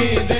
again.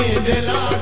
candelaria